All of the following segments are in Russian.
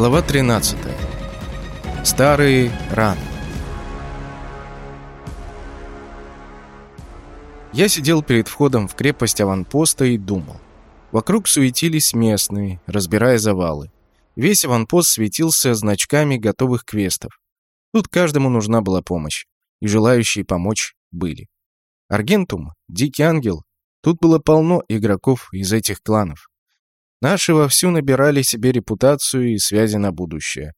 Глава 13. Старые раны. Я сидел перед входом в крепость аванпоста и думал. Вокруг суетились местные, разбирая завалы. Весь аванпост светился значками готовых квестов. Тут каждому нужна была помощь, и желающие помочь были. Аргентум, Дикий Ангел, тут было полно игроков из этих кланов. Наши вовсю набирали себе репутацию и связи на будущее.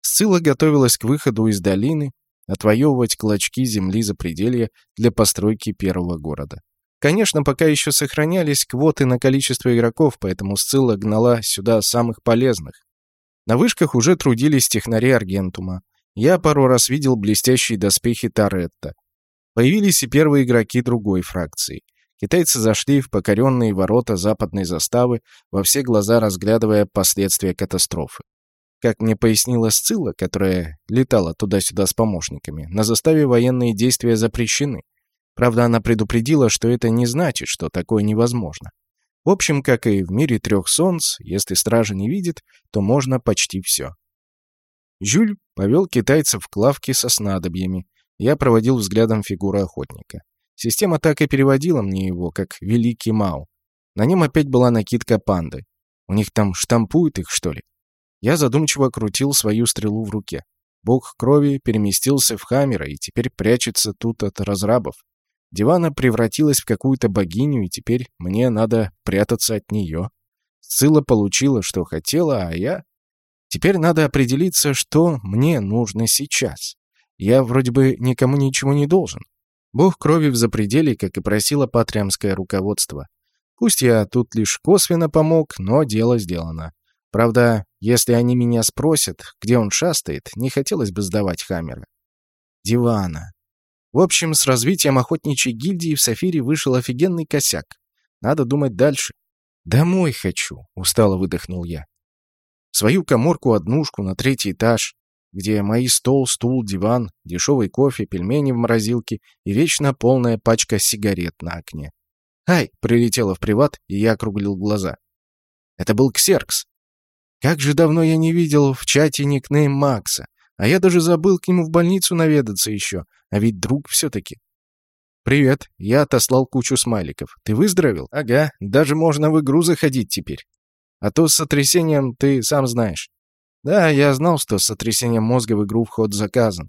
Сцилла готовилась к выходу из долины, отвоевывать клочки земли за пределья для постройки первого города. Конечно, пока еще сохранялись квоты на количество игроков, поэтому Сцилла гнала сюда самых полезных. На вышках уже трудились технари Аргентума. Я пару раз видел блестящие доспехи Торетто. Появились и первые игроки другой фракции. Китайцы зашли в покоренные ворота западной заставы, во все глаза разглядывая последствия катастрофы. Как мне пояснила Сцилла, которая летала туда-сюда с помощниками, на заставе военные действия запрещены. Правда, она предупредила, что это не значит, что такое невозможно. В общем, как и в мире трех солнц, если стража не видит, то можно почти все. Жюль повел китайцев к лавке со снадобьями. Я проводил взглядом фигуру охотника. Система так и переводила мне его, как «Великий Мау». На нем опять была накидка панды. У них там штампуют их, что ли? Я задумчиво крутил свою стрелу в руке. Бог крови переместился в Хаммера и теперь прячется тут от разрабов. Дивана превратилась в какую-то богиню, и теперь мне надо прятаться от нее. Сцилла получила, что хотела, а я... Теперь надо определиться, что мне нужно сейчас. Я вроде бы никому ничего не должен. Бог крови в запределе, как и просило патриамское руководство. Пусть я тут лишь косвенно помог, но дело сделано. Правда, если они меня спросят, где он шастает, не хотелось бы сдавать Хаммера. Дивана. В общем, с развитием охотничьей гильдии в Сафире вышел офигенный косяк. Надо думать дальше. «Домой хочу», — устало выдохнул я. Свою коморку-однушку на третий этаж, где мои стол, стул, диван, дешевый кофе, пельмени в морозилке и вечно полная пачка сигарет на окне. «Ай!» — прилетела в приват, и я округлил глаза. Это был Ксеркс. Как же давно я не видел в чате никнейм Макса. А я даже забыл к нему в больницу наведаться еще. А ведь друг все-таки. «Привет». Я отослал кучу смайликов. «Ты выздоровел?» «Ага. Даже можно в игру заходить теперь. А то с сотрясением ты сам знаешь. Да, я знал, что с сотрясением мозга в игру вход заказан.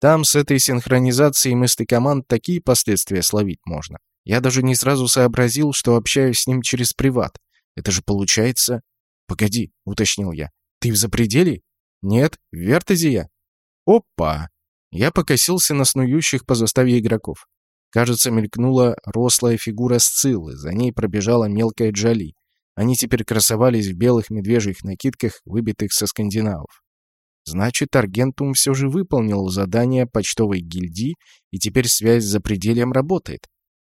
Там с этой синхронизацией мысли команд такие последствия словить можно. Я даже не сразу сообразил, что общаюсь с ним через приват. Это же получается... Погоди, уточнил я. Ты в запределе? Нет, в Вертезе я. Опа! Я покосился на снующих по заставе игроков. Кажется, мелькнула рослая фигура Сциллы, за ней пробежала мелкая Джоли. Они теперь красовались в белых медвежьих накидках, выбитых со скандинавов. Значит, Аргентум все же выполнил задание почтовой гильдии, и теперь связь за пределем работает.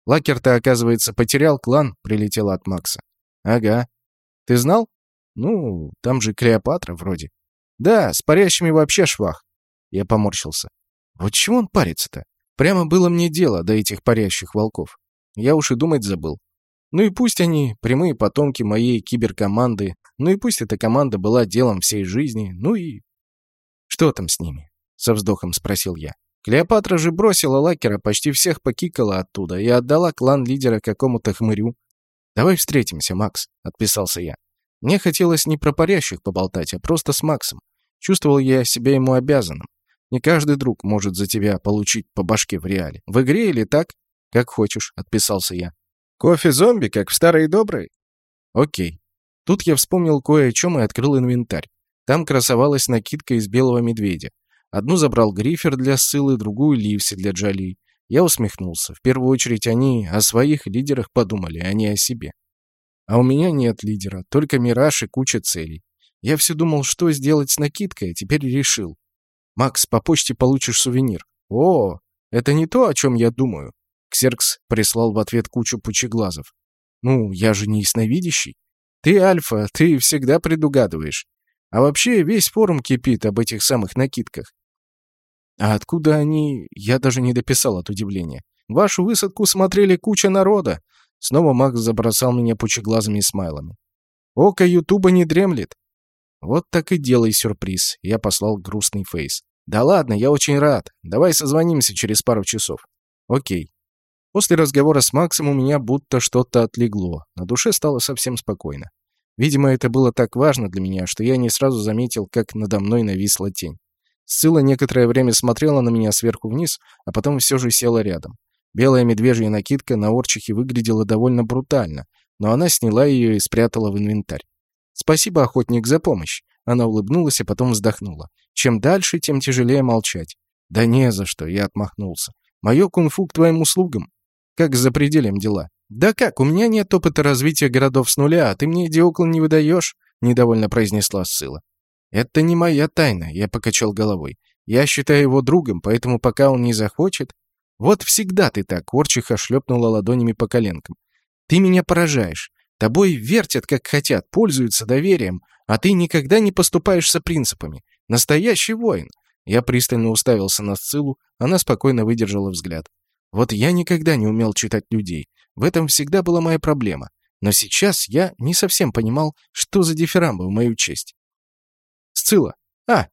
Лакер-то, оказывается, потерял клан, прилетела от Макса. Ага. Ты знал? Ну, там же Клеопатра вроде. Да, с парящими вообще швах. Я поморщился. Вот чего он парится-то? Прямо было мне дело до этих парящих волков. Я уж и думать забыл. Ну и пусть они прямые потомки моей киберкоманды, ну и пусть эта команда была делом всей жизни, ну и... Что там с ними? Со вздохом спросил я. Клеопатра же бросила лакера, почти всех покикала оттуда и отдала клан лидера какому-то хмырю. «Давай встретимся, Макс», — отписался я. Мне хотелось не про парящих поболтать, а просто с Максом. Чувствовал я себя ему обязанным. Не каждый друг может за тебя получить по башке в реале. В игре или так? Как хочешь, отписался я. Кофе-зомби, как в старые добрые? Окей. Тут я вспомнил кое о чем и открыл инвентарь. Там красовалась накидка из белого медведя. Одну забрал Грифер для ссылы, другую Ливси для Джоли. Я усмехнулся. В первую очередь они о своих лидерах подумали, а не о себе. А у меня нет лидера, только мираж и куча целей. Я все думал, что сделать с накидкой, а теперь решил. Макс, по почте получишь сувенир. О, это не то, о чем я думаю. Ксеркс прислал в ответ кучу пучеглазов. «Ну, я же не ясновидящий. Ты альфа, ты всегда предугадываешь. А вообще весь форум кипит об этих самых накидках. А откуда они, я даже не дописал от удивления. Вашу высадку смотрели куча народа. Снова Макс забросал меня пучеглазыми смайлами. Око Ютуба не дремлет. Вот так и делай сюрприз. Я послал грустный фейс. Да ладно, я очень рад. Давай созвонимся через пару часов. Окей. После разговора с Максом у меня будто что-то отлегло. На душе стало совсем спокойно. Видимо, это было так важно для меня, что я не сразу заметил, как надо мной нависла тень. Сцилла некоторое время смотрела на меня сверху вниз, а потом все же села рядом. Белая медвежья накидка на орчихе выглядела довольно брутально, но она сняла ее и спрятала в инвентарь. «Спасибо, охотник, за помощь!» Она улыбнулась, а потом вздохнула. «Чем дальше, тем тяжелее молчать». «Да не за что», — я отмахнулся. «Мое кунг-фу к твоим услугам. Как за пределем дела?» «Да как, у меня нет опыта развития городов с нуля, а ты мне Диоклан не выдаешь?» — недовольно произнесла Сыла. «Это не моя тайна», — я покачал головой. «Я считаю его другом, поэтому пока он не захочет...» «Вот всегда ты так», — Орчиха шлепнула ладонями по коленкам. «Ты меня поражаешь. Тобой вертят, как хотят, пользуются доверием, а ты никогда не поступаешься принципами. Настоящий воин». Я пристально уставился на Сцилу, она спокойно выдержала взгляд. «Вот я никогда не умел читать людей. В этом всегда была моя проблема. Но сейчас я не совсем понимал, что за дифирамбы в мою честь. «Сцилла! А,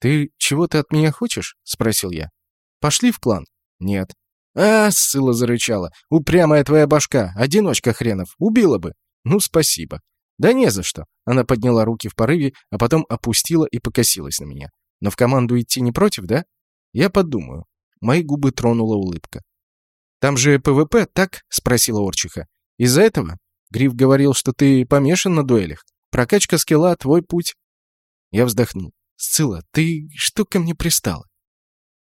ты чего-то от меня хочешь?» — спросил я. «Пошли в клан?» «Нет». «А, — Сцилла зарычала, — упрямая твоя башка, одиночка хренов, убила бы». «Ну, спасибо». «Да не за что». Она подняла руки в порыве, а потом опустила и покосилась на меня. «Но в команду идти не против, да?» «Я подумаю». Мои губы тронула улыбка. «Там же ПВП, так?» — спросила Орчиха. «Из-за этого?» Гриф говорил, что ты помешан на дуэлях. Прокачка скилла — твой путь. Я вздохнул. «Сцилла, ты что ко мне пристала?»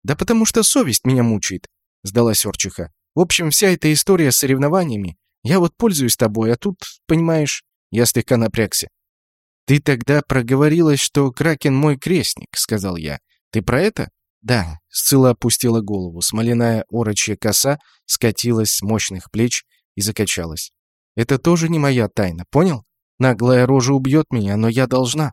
«Да потому что совесть меня мучает», — сдалась Орчиха. «В общем, вся эта история с соревнованиями. Я вот пользуюсь тобой, а тут, понимаешь...» Я слегка напрягся. «Ты тогда проговорилась, что Кракен мой крестник», — сказал я. «Ты про это?» «Да», — Сцилла опустила голову. Смоляная орочья коса скатилась с мощных плеч и закачалась. «Это тоже не моя тайна, понял? Наглая рожа убьет меня, но я должна».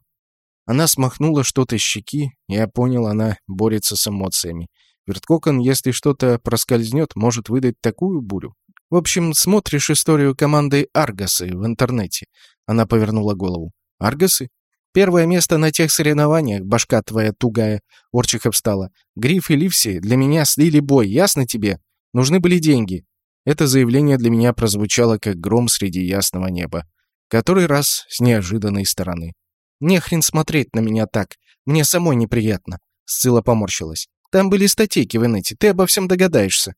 Она смахнула что-то с щеки, я понял, она борется с эмоциями. Верткокон, если что-то проскользнет, может выдать такую бурю. В общем, смотришь историю команды Аргасы в интернете. Она повернула голову. Аргасы? Первое место на тех соревнованиях, башка твоя тугая. Орчиха встала. Гриф и Ливси для меня слили бой, ясно тебе? Нужны были деньги. Это заявление для меня прозвучало, как гром среди ясного неба. Который раз с неожиданной стороны. Не хрен смотреть на меня так. Мне самой неприятно. Сцилла поморщилась. Там были статейки в инете, ты обо всем догадаешься.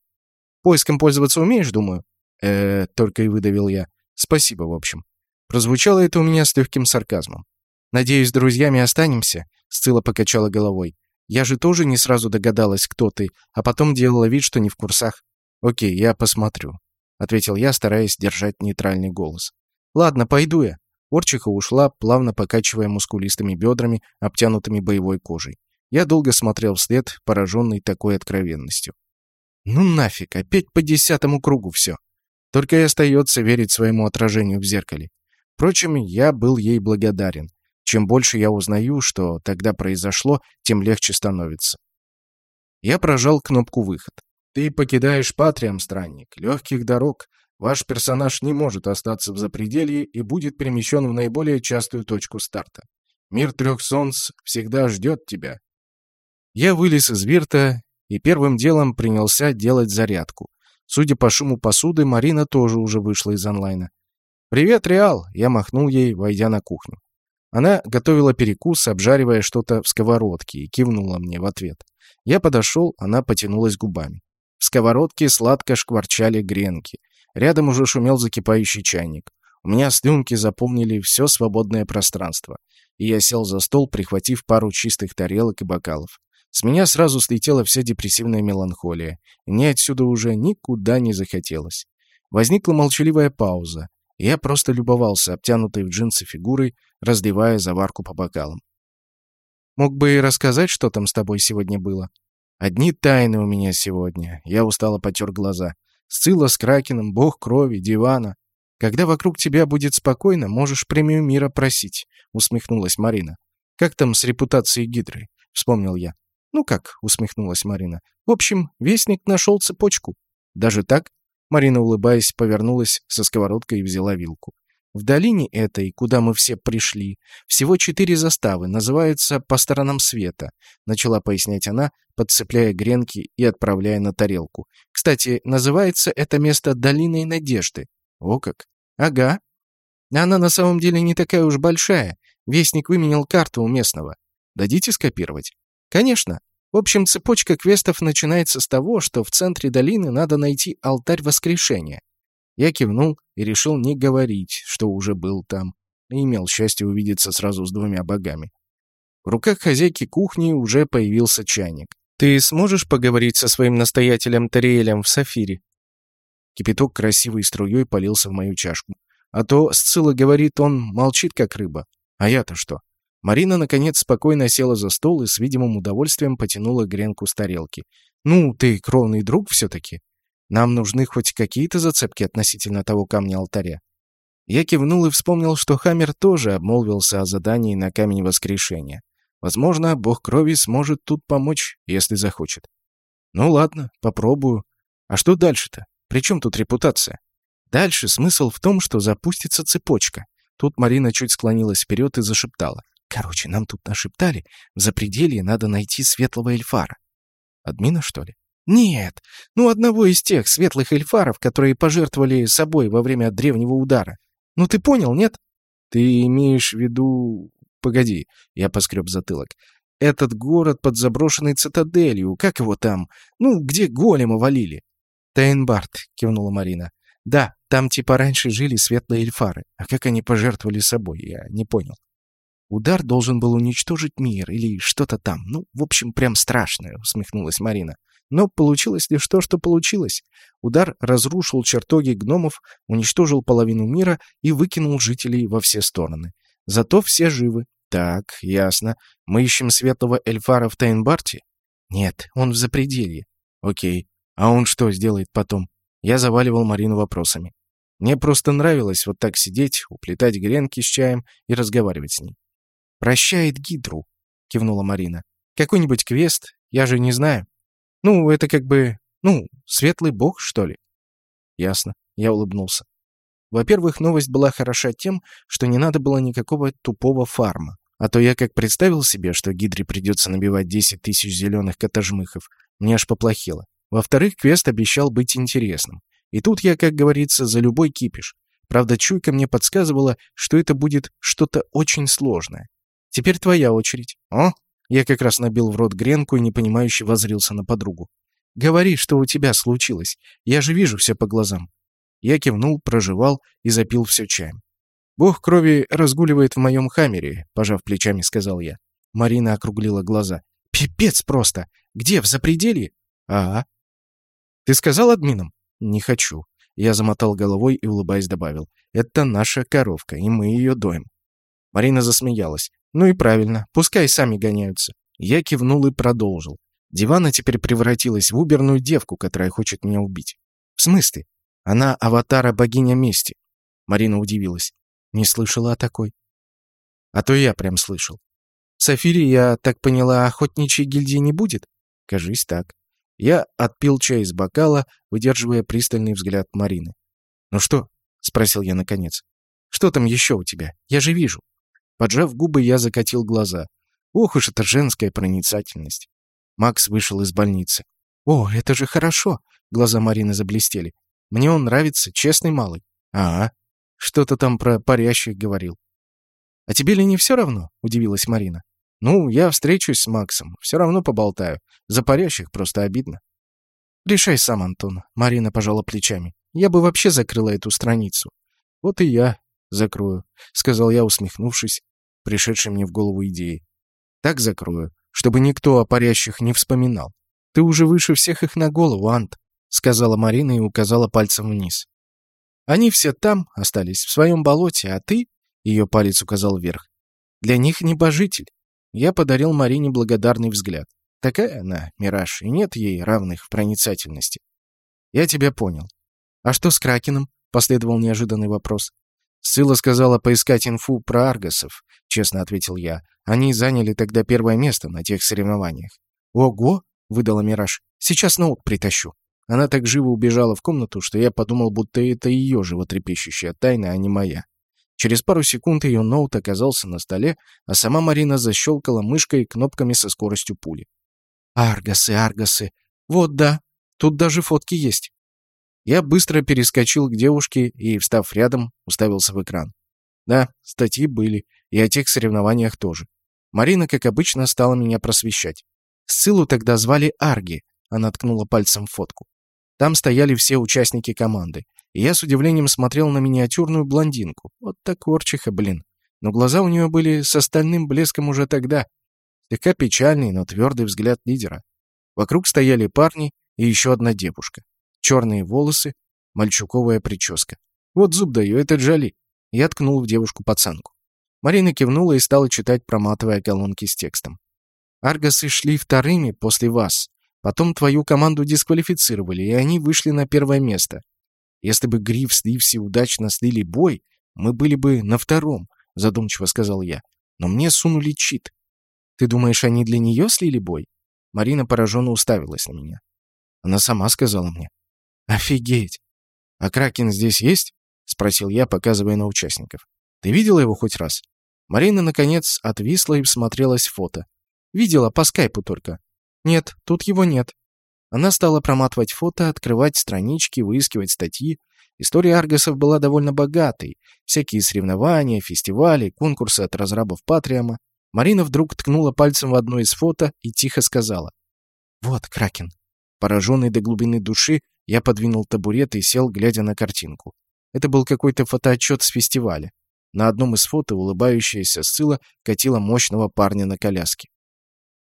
Поиском пользоваться умеешь, думаю? э только и выдавил я. Спасибо, в общем. Прозвучало это у меня с легким сарказмом. «Надеюсь, друзьями останемся?» Сцилла покачала головой. «Я же тоже не сразу догадалась, кто ты, а потом делала вид, что не в курсах». «Окей, я посмотрю», — ответил я, стараясь держать нейтральный голос. «Ладно, пойду я. Орчиха ушла, плавно покачивая мускулистыми бедрами, обтянутыми боевой кожей. Я долго смотрел вслед, пораженный такой откровенностью. Ну нафиг, опять по десятому кругу все. Только и остается верить своему отражению в зеркале. Впрочем, я был ей благодарен. Чем больше я узнаю, что тогда произошло, тем легче становится. Я прожал кнопку «Выход». «Ты покидаешь Патриам, странник, легких дорог, Ваш персонаж не может остаться в запределье и будет перемещен в наиболее частую точку старта. Мир трех солнц всегда ждет тебя. Я вылез из вирта и первым делом принялся делать зарядку. Судя по шуму посуды, Марина тоже уже вышла из онлайна. «Привет, Реал!» — я махнул ей, войдя на кухню. Она готовила перекус, обжаривая что-то в сковородке, и кивнула мне в ответ. Я подошел, она потянулась губами. В сковородке сладко шкварчали гренки. Рядом уже шумел закипающий чайник. У меня слюнки заполнили все свободное пространство. И я сел за стол, прихватив пару чистых тарелок и бокалов. С меня сразу слетела вся депрессивная меланхолия. И мне отсюда уже никуда не захотелось. Возникла молчаливая пауза. Я просто любовался обтянутой в джинсы фигурой, разливая заварку по бокалам. «Мог бы и рассказать, что там с тобой сегодня было?» «Одни тайны у меня сегодня». Я устало потер глаза. Сцилла с Кракеном, бог крови, дивана. Когда вокруг тебя будет спокойно, можешь премию мира просить», — усмехнулась Марина. «Как там с репутацией Гидры?» — вспомнил я. «Ну как?» — усмехнулась Марина. «В общем, Вестник нашел цепочку». «Даже так?» Марина, улыбаясь, повернулась со сковородкой и взяла вилку. В долине этой, куда мы все пришли, всего четыре заставы, называются «По сторонам света», — начала пояснять она, подцепляя гренки и отправляя на тарелку. «Кстати, называется это место Долиной Надежды». «О как!» «Ага. Она на самом деле не такая уж большая. Вестник выменял карту у местного. Дадите скопировать?» «Конечно. В общем, цепочка квестов начинается с того, что в центре долины надо найти алтарь воскрешения. Я кивнул и решил не говорить, что уже был там, и имел счастье увидеться сразу с двумя богами. В руках хозяйки кухни уже появился чайник. «Ты сможешь поговорить со своим настоятелем Тариэлем в Сафире?» Кипяток красивой струей полился в мою чашку. А то Сцилла говорит, он молчит, как рыба. А я-то что? Марина, наконец, спокойно села за стол и с видимым удовольствием потянула гренку с тарелки. «Ну, ты кровный друг все-таки. Нам нужны хоть какие-то зацепки относительно того камня алтаря. Я кивнул и вспомнил, что Хаммер тоже обмолвился о задании на камень воскрешения. Возможно, бог крови сможет тут помочь, если захочет. Ну ладно, попробую. А что дальше-то? При чем тут репутация? Дальше смысл в том, что запустится цепочка. Тут Марина чуть склонилась вперед и зашептала. Короче, нам тут нашептали, в запределье надо найти светлого эльфара. Админа, что ли? Нет, ну одного из тех светлых эльфаров, которые пожертвовали собой во время древнего удара. Ну ты понял, нет? Ты имеешь в виду... Погоди, я поскреб затылок. Этот город под заброшенной цитаделью, как его там? Ну, где голема валили? Тейнбарт, кивнула Марина. Да, там типа раньше жили светлые эльфары. А как они пожертвовали собой, я не понял. Удар должен был уничтожить мир или что-то там. Ну, в общем, прям страшное, усмехнулась Марина. Но получилось лишь то, что получилось. Удар разрушил чертоги гномов, уничтожил половину мира и выкинул жителей во все стороны. Зато все живы. Так, ясно. Мы ищем светлого эльфара в Тайнбарте? Нет, он в запределье. Окей. А он что сделает потом? Я заваливал Марину вопросами. Мне просто нравилось вот так сидеть, уплетать гренки с чаем и разговаривать с ней. «Прощает Гидру», — кивнула Марина. «Какой-нибудь квест? Я же не знаю». Ну, это как бы... Ну, светлый бог, что ли?» «Ясно». Я улыбнулся. Во-первых, новость была хороша тем, что не надо было никакого тупого фарма. А то я как представил себе, что Гидре придется набивать 10 тысяч зеленых котожмыхов, мне аж поплохело. Во-вторых, квест обещал быть интересным. И тут я, как говорится, за любой кипиш. Правда, чуйка мне подсказывала, что это будет что-то очень сложное. Теперь твоя очередь. О, я как раз набил в рот гренку и непонимающе возрился на подругу. «Говори, что у тебя случилось. Я же вижу все по глазам». Я кивнул, проживал и запил все чаем. «Бог крови разгуливает в моем хаммере», — пожав плечами, сказал я. Марина округлила глаза. «Пипец просто! Где, в запределье?» «Ага». «Ты сказал админам?» «Не хочу». Я замотал головой и, улыбаясь, добавил. «Это наша коровка, и мы ее доим». Марина засмеялась. Ну и правильно, пускай сами гоняются. Я кивнул и продолжил. Дивана теперь превратилась в уберную девку, которая хочет меня убить. В смысле? Она аватара богиня мести. Марина удивилась. Не слышала о такой. А то я прям слышал. В Сафире, я так поняла, охотничьей гильдии не будет? Кажись так. Я отпил чай из бокала, выдерживая пристальный взгляд Марины. «Ну что?» — спросил я наконец. «Что там еще у тебя? Я же вижу». Поджав губы, я закатил глаза. Ох уж эта женская проницательность. Макс вышел из больницы. «О, это же хорошо!» Глаза Марины заблестели. «Мне он нравится, честный малый». «Ага. Что-то там про парящих говорил». «А тебе ли не все равно?» — удивилась Марина. «Ну, я встречусь с Максом. Все равно поболтаю. За парящих просто обидно». «Решай сам, Антон», — Марина пожала плечами. «Я бы вообще закрыла эту страницу». «Вот и я закрою», — сказал я, усмехнувшись, пришедшей мне в голову идеи. «Так закрою, чтобы никто о парящих не вспоминал. Ты уже выше всех их на голову, Ант», — сказала Марина и указала пальцем вниз. «Они все там, остались в своем болоте, а ты...» — ее палец указал вверх. «Для них небожитель». Я подарил Марине благодарный взгляд. Такая она, Мираж, и нет ей равных в проницательности. «Я тебя понял. А что с Кракеном?» — последовал неожиданный вопрос. Сыла сказала поискать инфу про аргосов, честно ответил я. Они заняли тогда первое место на тех соревнованиях. Ого, выдала Мираж. Сейчас ноут притащу. Она так живо убежала в комнату, что я подумал, будто это ее животрепещущая тайна, а не моя. Через пару секунд ее ноут оказался на столе, а сама Марина защелкала мышкой и кнопками со скоростью пули. «Аргасы, аргасы! Вот да, тут даже фотки есть!» Я быстро перескочил к девушке и, встав рядом, уставился в экран. Да, статьи были, и о тех соревнованиях тоже. Марина, как обычно, стала меня просвещать. Ссылу тогда звали Арги, она ткнула пальцем в фотку. Там стояли все участники команды, и я с удивлением смотрел на миниатюрную блондинку. Вот так корчиха, блин. Но глаза у нее были с остальным блеском уже тогда. Слегка печальный, но твердый взгляд лидера. Вокруг стояли парни и еще одна девушка черные волосы, мальчуковая прическа. Вот зуб даю, это Джоли. Я ткнул в девушку пацанку. Марина кивнула и стала читать, проматывая колонки с текстом. «Аргасы шли вторыми после вас. Потом твою команду дисквалифицировали, и они вышли на первое место. Если бы Гриф с Ливси удачно слили бой, мы были бы на втором», — задумчиво сказал я. «Но мне сунули чит. Ты думаешь, они для нее слили бой?» Марина пораженно уставилась на меня. Она сама сказала мне. «Офигеть! А Кракен здесь есть?» — спросил я, показывая на участников. «Ты видела его хоть раз?» Марина, наконец, отвисла и всмотрелась в фото. «Видела, по скайпу только». «Нет, тут его нет». Она стала проматывать фото, открывать странички, выискивать статьи. История Аргосов была довольно богатой. Всякие соревнования, фестивали, конкурсы от разрабов Патриама. Марина вдруг ткнула пальцем в одно из фото и тихо сказала. «Вот, Кракен». Пораженный до глубины души, я подвинул табурет и сел, глядя на картинку. Это был какой-то фотоотчет с фестиваля. На одном из фото улыбающаяся Сыла катила мощного парня на коляске.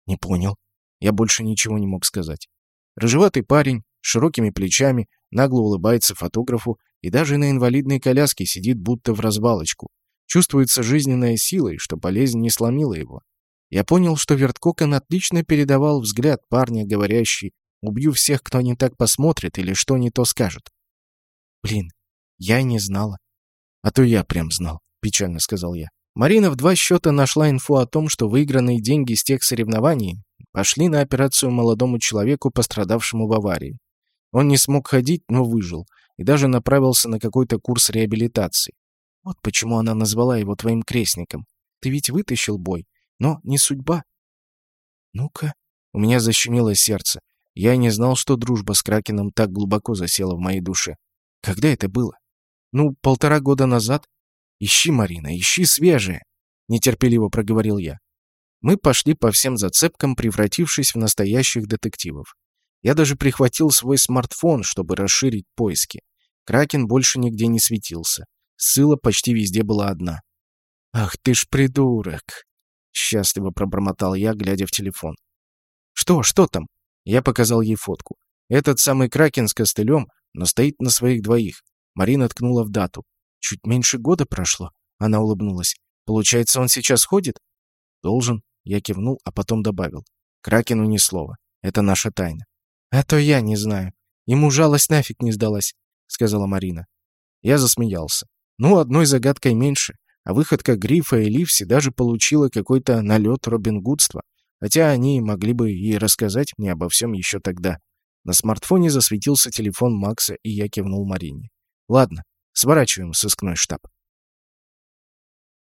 Не понял. Я больше ничего не мог сказать. Рыжеватый парень, с широкими плечами, нагло улыбается фотографу и даже на инвалидной коляске сидит будто в развалочку. Чувствуется жизненная сила, и что болезнь не сломила его. Я понял, что Верткокон отлично передавал взгляд парня, говорящий Убью всех, кто не так посмотрит или что не то скажет. Блин, я не знала. А то я прям знал, печально сказал я. Марина в два счета нашла инфу о том, что выигранные деньги с тех соревнований пошли на операцию молодому человеку, пострадавшему в аварии. Он не смог ходить, но выжил, и даже направился на какой-то курс реабилитации. Вот почему она назвала его твоим крестником. Ты ведь вытащил бой, но не судьба. Ну-ка, у меня защемило сердце. Я не знал, что дружба с Кракеном так глубоко засела в моей душе. Когда это было? Ну, полтора года назад. Ищи, Марина, ищи свежее, нетерпеливо проговорил я. Мы пошли по всем зацепкам, превратившись в настоящих детективов. Я даже прихватил свой смартфон, чтобы расширить поиски. Кракен больше нигде не светился. Ссыла почти везде была одна. «Ах ты ж придурок!» — счастливо пробормотал я, глядя в телефон. «Что, что там?» Я показал ей фотку. Этот самый Кракен с костылем, но стоит на своих двоих. Марина ткнула в дату. Чуть меньше года прошло. Она улыбнулась. Получается, он сейчас ходит? Должен. Я кивнул, а потом добавил. Кракену ни слова. Это наша тайна. А то я не знаю. Ему жалость нафиг не сдалась, сказала Марина. Я засмеялся. Ну, одной загадкой меньше. А выходка Грифа и Ливси даже получила какой-то налет Робин Гудства. Хотя они могли бы и рассказать мне обо всем еще тогда. На смартфоне засветился телефон Макса, и я кивнул Марине. «Ладно, сворачиваем сыскной штаб».